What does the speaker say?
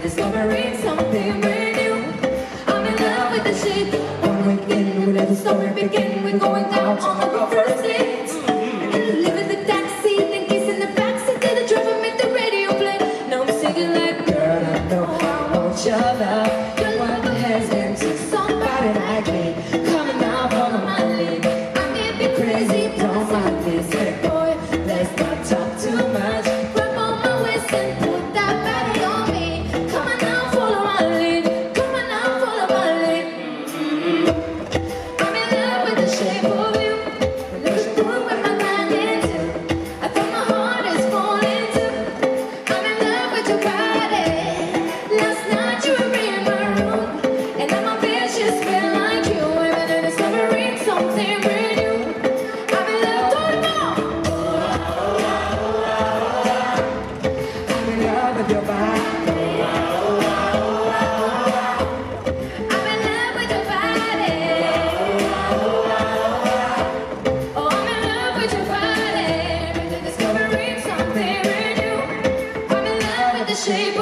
discovering something brand new. I'm in love with the shape. One weekend, we let the story begin. We're going down on the first date. Living the taxi, then kissing the backseat to the driver, make the radio play. Now I'm singing like, girl, I know I want your love. shape